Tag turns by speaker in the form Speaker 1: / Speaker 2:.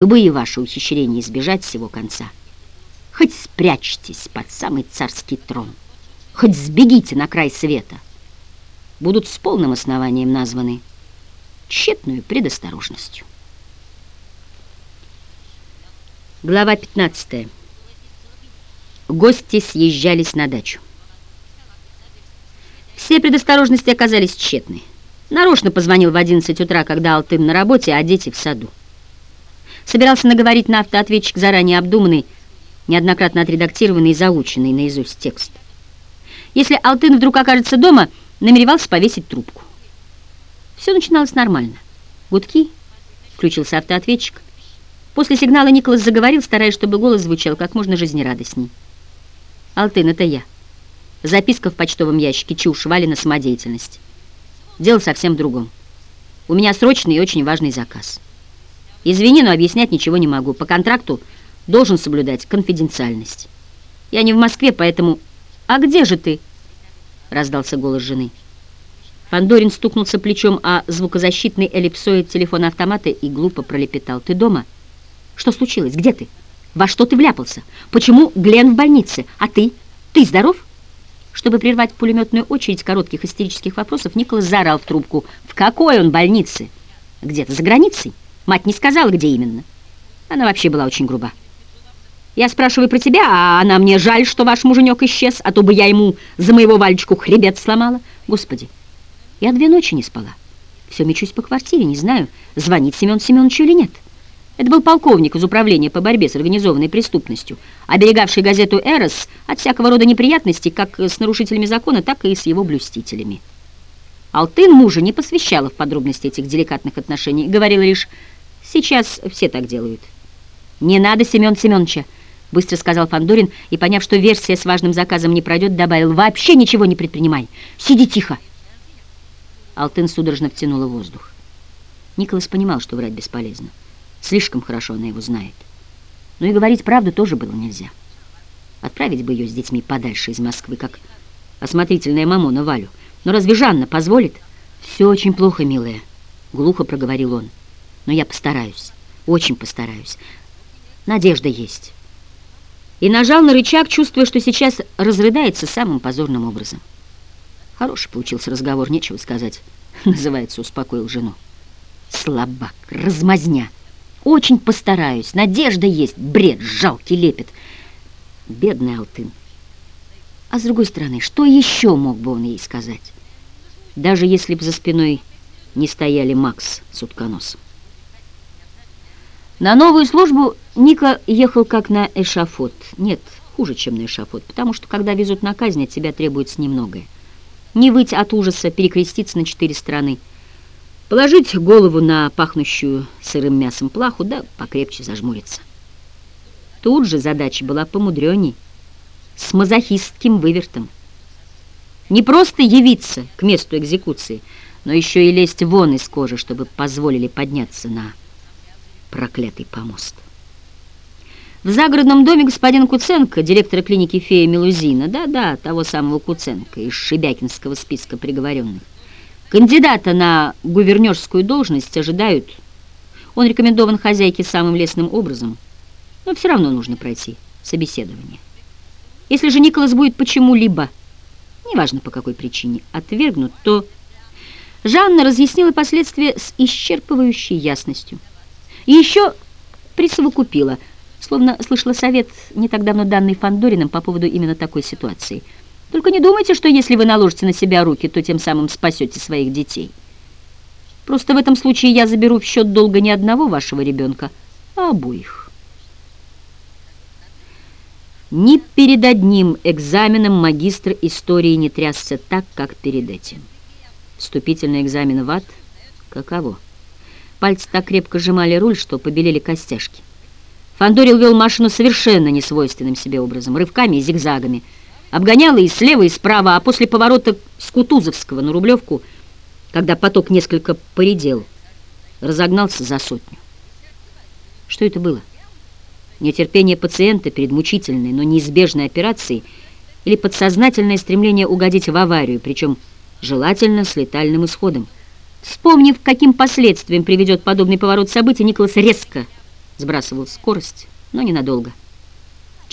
Speaker 1: любые ваши ухищрения избежать всего конца. Хоть спрячьтесь под самый царский трон, хоть сбегите на край света, будут с полным основанием названы тщетную предосторожностью. Глава 15. Гости съезжались на дачу. Все предосторожности оказались тщетны. Нарочно позвонил в 11 утра, когда Алтын на работе, а дети в саду. Собирался наговорить на автоответчик заранее обдуманный, неоднократно отредактированный и заученный наизусть текст. Если Алтын вдруг окажется дома, намеревался повесить трубку. Все начиналось нормально. Гудки, включился автоответчик. После сигнала Николас заговорил, стараясь, чтобы голос звучал как можно жизнерадостней. «Алтын, это я». Записка в почтовом ящике, чушь, Валина самодеятельность. Дело совсем в другом. У меня срочный и очень важный заказ. Извини, но объяснять ничего не могу. По контракту должен соблюдать конфиденциальность. Я не в Москве, поэтому... А где же ты? Раздался голос жены. Пандорин стукнулся плечом о звукозащитный эллипсоид телефона автомата и глупо пролепетал. Ты дома? Что случилось? Где ты? Во что ты вляпался? Почему Глен в больнице? А ты? Ты здоров? Чтобы прервать пулеметную очередь коротких истерических вопросов, Николас заорал в трубку. «В какой он больнице?» «Где-то за границей. Мать не сказала, где именно». Она вообще была очень груба. «Я спрашиваю про тебя, а она мне жаль, что ваш муженек исчез, а то бы я ему за моего Валечку хребет сломала. Господи, я две ночи не спала. Все мечусь по квартире, не знаю, звонит Семен Семеновичу или нет». Это был полковник из управления по борьбе с организованной преступностью, оберегавший газету «Эрос» от всякого рода неприятностей как с нарушителями закона, так и с его блюстителями. Алтын мужа не посвящала в подробности этих деликатных отношений, говорила лишь «сейчас все так делают». «Не надо Семен Семеновича», — быстро сказал Фандорин, и, поняв, что версия с важным заказом не пройдет, добавил «вообще ничего не предпринимай, сиди тихо». Алтын судорожно втянула воздух. Николас понимал, что врать бесполезно. Слишком хорошо она его знает. Но и говорить правду тоже было нельзя. Отправить бы ее с детьми подальше из Москвы, как осмотрительная мамона Валю. Но разве Жанна позволит? Все очень плохо, милая, глухо проговорил он. Но я постараюсь, очень постараюсь. Надежда есть. И нажал на рычаг, чувствуя, что сейчас разрыдается самым позорным образом. Хороший получился разговор, нечего сказать. Называется, успокоил жену. Слабак, размазня. Очень постараюсь. Надежда есть. Бред, жалкий лепет. Бедный Алтын. А с другой стороны, что еще мог бы он ей сказать? Даже если бы за спиной не стояли Макс с утконосом. На новую службу Ника ехал как на эшафот. Нет, хуже, чем на эшафот, потому что, когда везут на казнь, от тебя требуется немногое. Не выть от ужаса, перекреститься на четыре стороны – Положить голову на пахнущую сырым мясом плаху, да покрепче зажмуриться. Тут же задача была помудреней, с мазохистским вывертом. Не просто явиться к месту экзекуции, но еще и лезть вон из кожи, чтобы позволили подняться на проклятый помост. В загородном доме господин Куценко, директора клиники фея Мелузина, да-да, того самого Куценко из Шебякинского списка приговоренных, Кандидата на гувернерскую должность ожидают. Он рекомендован хозяйке самым лестным образом, но все равно нужно пройти собеседование. Если же Николас будет почему-либо, неважно по какой причине, отвергнут, то Жанна разъяснила последствия с исчерпывающей ясностью. И еще присовокупила, словно слышала совет не так давно данный Фандорином по поводу именно такой ситуации – только не думайте, что если вы наложите на себя руки, то тем самым спасете своих детей. Просто в этом случае я заберу в счет долга не одного вашего ребенка, а обоих. Ни перед одним экзаменом магистр истории не трясся так, как перед этим. Вступительный экзамен в ад каково? Пальцы так крепко сжимали руль, что побелели костяшки. Фандорил вел машину совершенно несвойственным себе образом, рывками и зигзагами – Обгоняла и слева, и справа, а после поворота с Кутузовского на Рублевку, когда поток несколько поредел, разогнался за сотню. Что это было? Нетерпение пациента перед мучительной, но неизбежной операцией или подсознательное стремление угодить в аварию, причем желательно с летальным исходом. Вспомнив, каким последствиям приведет подобный поворот событий, Николас резко сбрасывал скорость, но ненадолго.